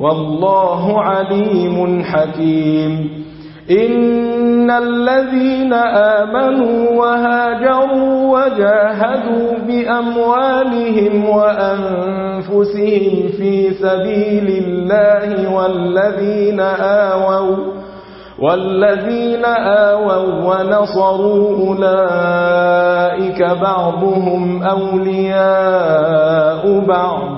والله عليم حكيم إن الذين آمنوا وهاجروا وجاهدوا بأموالهم وأنفسهم في سبيل الله والذين آووا والذين آووا ونصروا أولئك بعضهم أولياء بعض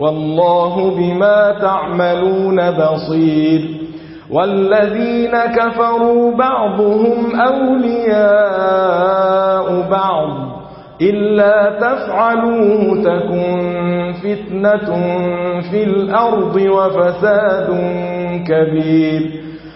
والله بما تعملون بصير والذين كفروا بعضهم أولياء بعض إلا تفعلوا تكن فتنة في الأرض وفساد كبير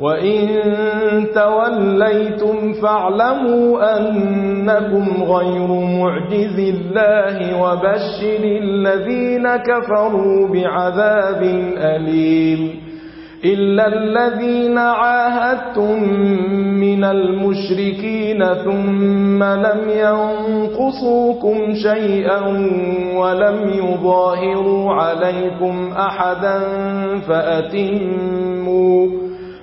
وَإِن تَوَلَّيْتُمْ فَاعْلَمُوا أَنَّكُمْ غَيْرُ مُعْجِزِ اللَّهِ وَبَشِّرِ الَّذِينَ كَفَرُوا بِعَذَابٍ أَلِيمٍ إِلَّا الَّذِينَ عَاهَدتُّم مِّنَ الْمُشْرِكِينَ ثُمَّ لَمْ يَنقُصُوكُمْ شَيْئًا وَلَمْ يُظَاهِرُوا عَلَيْكُمْ أَحَدًا فَأَتِمُّوا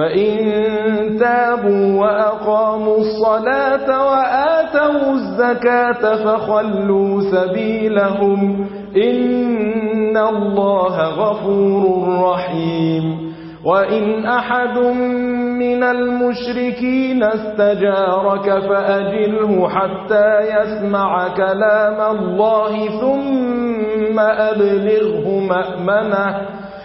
فإن تابوا وأقاموا الصلاة وآتوا الزكاة فخلوا سبيلهم إن الله غفور رحيم وإن أحد من المشركين استجارك فأجله حتى يسمع كلام الله ثم أبلغه مأمنه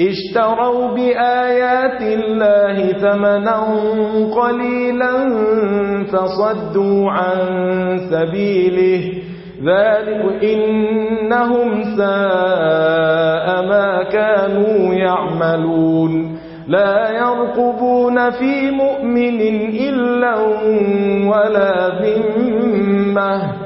اشتروا بآيات الله ثمنا قليلا فصدوا عن سبيله. ذلك إنهم ساء ما كانوا يعملون. لا يرقبون في مؤمن إلا ولا ذمة.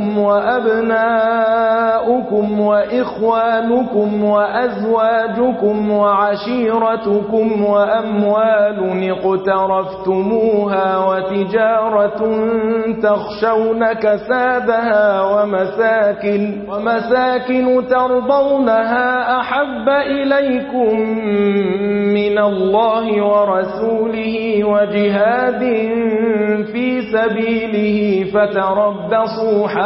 أبناؤكم وأبناؤكم وإخوانكم وأزواجكم وعشيرتكم وأموال اقترفتموها وتجارة تخشون كسادها ومساكن, ومساكن ترضونها أحب إليكم من الله ورسوله وجهاد في سبيله فتربصوا حتى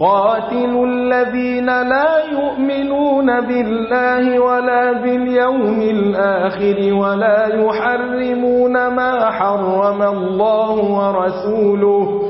قاتلوا الذين لا يؤمنون بالله ولا باليوم الآخر ولا يحرمون ما حرم الله ورسوله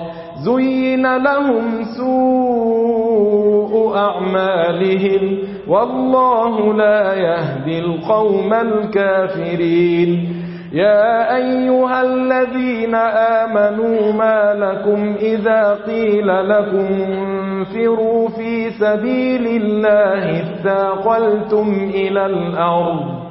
زين لهم سوء أعمالهم والله لا يهدي القوم الكافرين يا أيها الذين آمنوا ما لكم إذا قيل لكم انفروا في سبيل الله اتاقلتم إلى الأرض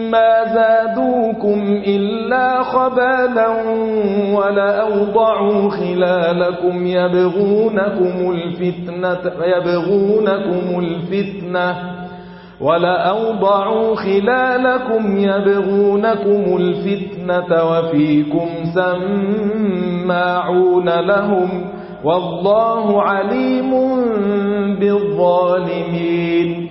ما زادوكم إلا خبالا ولأوضعوا خلالكم يبغونكم الفتنة, يبغونكم الفتنة ولأوضعوا خلالكم يبغونكم الفتنة وفيكم سماعون لهم والله عليم بالظالمين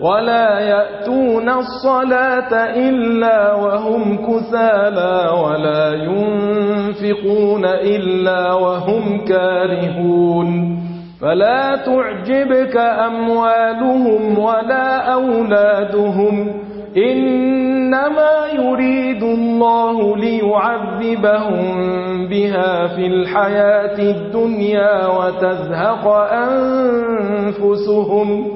ولا يأتون الصلاة إلا وهم كثالا ولا ينفقون إلا وهم كارهون فلا تعجبك أموالهم ولا أولادهم إنما يريد الله ليعذبهم بها في الحياة الدنيا وتزهق أنفسهم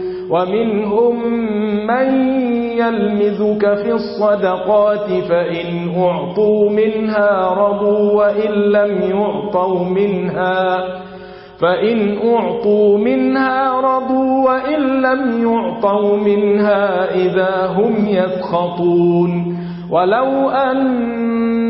ومنهم من يلمزك في الصدقات فإن أعطوا منها رضوا وإن لم يعطوا منها فإن أعطوا منها رضوا وإن لم يعطوا منها إذا هم يسخطون ولو أن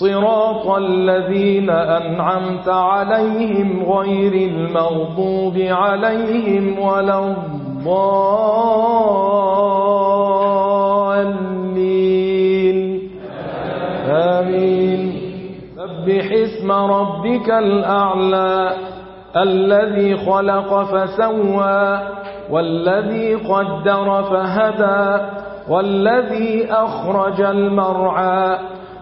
صراط الذين أنعمت عليهم غير المغضوب عليهم ولا الضالين. آمين. سبح اسم ربك الأعلى الذي خلق فسوى والذي قدر فهدى والذي أخرج المرعى.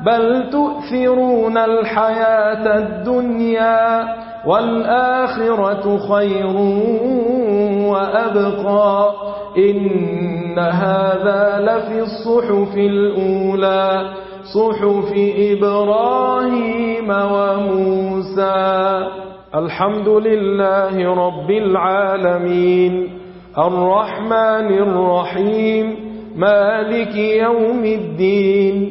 بل تؤثرون الحياة الدنيا والآخرة خير وأبقى. إن هذا لفي الصحف الأولى صحف إبراهيم وموسى. الحمد لله رب العالمين. الرحمن الرحيم مالك يوم الدين.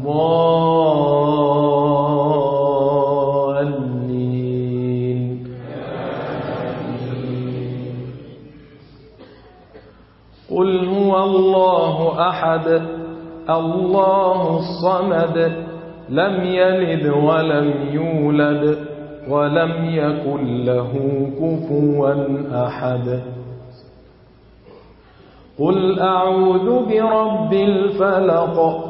الضالين. قل هو الله أحد الله الصمد لم يلد ولم يولد ولم يكن له كفوا أحد. قل أعوذ برب الفلق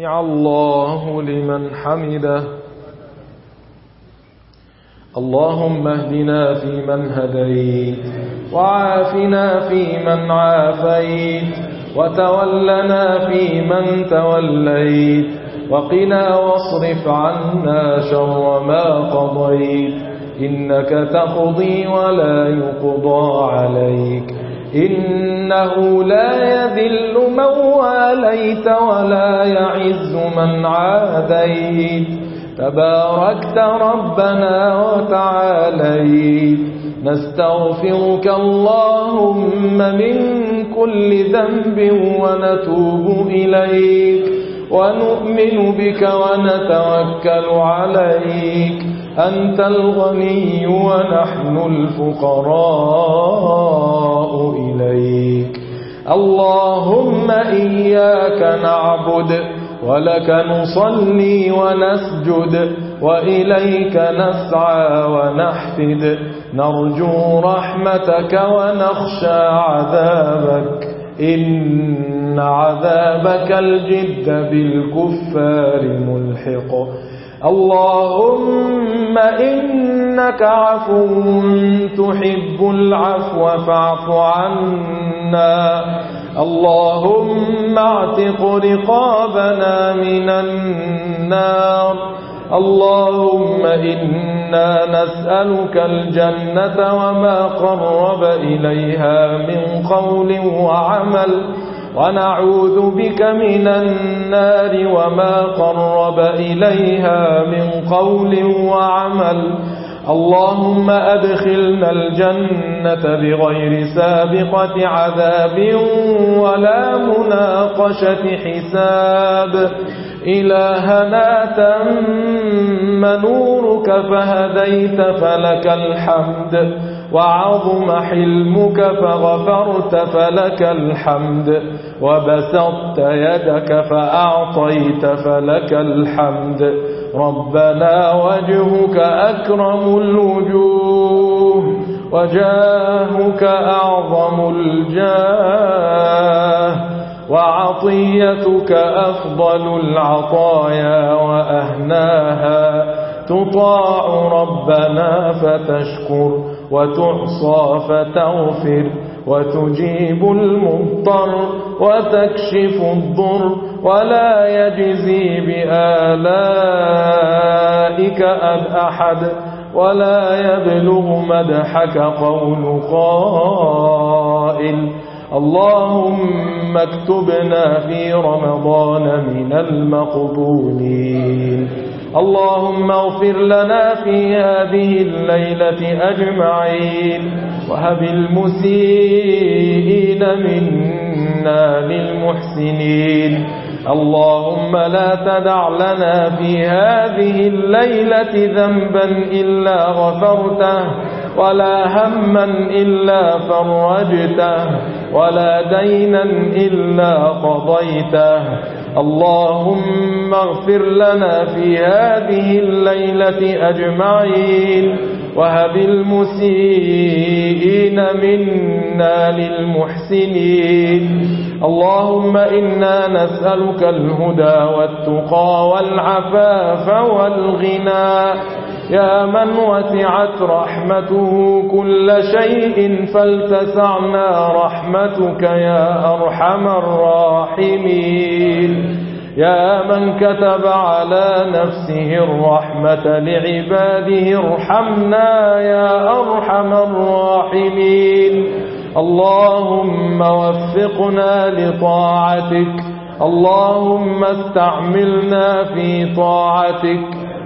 سمع الله لمن حمده. اللهم اهدنا في من هديت وعافنا في من عافيت وتولنا في من توليت وقنا واصرف عنا شر ما قضيت. إنك تقضي ولا يقضى عليك. إنه لا يذل من واليت ولا يعز من عاديت. تباركت ربنا وتعاليت. نستغفرك اللهم من كل ذنب ونتوب إليك. ونؤمن بك ونتوكل عليك. أنت الغني ونحن الفقراء إليك. اللهم إياك نعبد ولك نصلي ونسجد وإليك نسعى ونحفد. نرجو رحمتك ونخشى عذابك. إن عذابك الجد بالكفار ملحق. اللهم إنك عفو تحب العفو فاعف عنا اللهم اعتق رقابنا من النار اللهم إنا نسألك الجنة وما قرب إليها من قول وعمل ونعوذ بك من النار وما قرب إليها من قول وعمل. اللهم أدخلنا الجنة بغير سابقة عذاب ولا مناقشة حساب. إلهنا تم نورك فهديت فلك الحمد. وعظم حلمك فغفرت فلك الحمد وبسطت يدك فأعطيت فلك الحمد ربنا وجهك أكرم الوجوه وجاهك أعظم الجاه وعطيتك أفضل العطايا وأهناها تطاع ربنا فتشكر وتعصى فتغفر وتجيب المضطر وتكشف الضر ولا يجزي بآلائك أب أحد ولا يبلغ مدحك قول قائل اللهم اكتبنا في رمضان من المقبولين اللهم اغفر لنا في هذه الليلة أجمعين وهب المسيئين منا للمحسنين اللهم لا تدع لنا في هذه الليلة ذنبا إلا غفرته ولا هما إلا فرجته ولا دينا إلا قضيته اللهم اغفر لنا في هذه الليلة أجمعين وهب المسيئين منا للمحسنين. اللهم إنا نسألك الهدى والتقى والعفاف والغنى. يا من وسعت رحمته كل شيء فالتسعنا رحمتك يا أرحم الراحمين. يا من كتب على نفسه الرحمة لعباده ارحمنا يا أرحم الراحمين. اللهم وفقنا لطاعتك. اللهم استعملنا في طاعتك.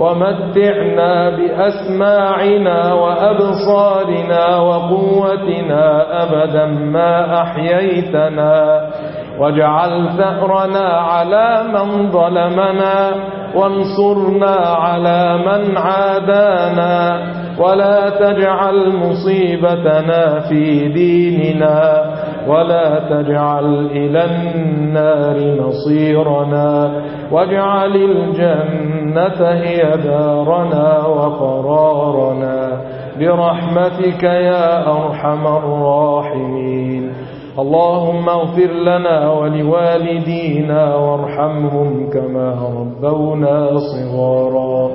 ومتعنا بأسماعنا وأبصارنا وقوتنا أبدا ما أحييتنا واجعل ثأرنا على من ظلمنا وانصرنا على من عادانا ولا تجعل مصيبتنا في ديننا ولا تجعل إلى النار نصيرنا واجعل الجنة هي دارنا وقرارنا برحمتك يا أرحم الراحمين. اللهم اغفر لنا ولوالدينا وارحمهم كما ربونا صغارا.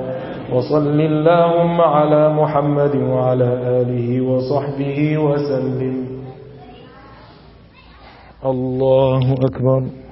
وصل اللهم على محمد وعلى آله وصحبه وسلم. الله أكبر.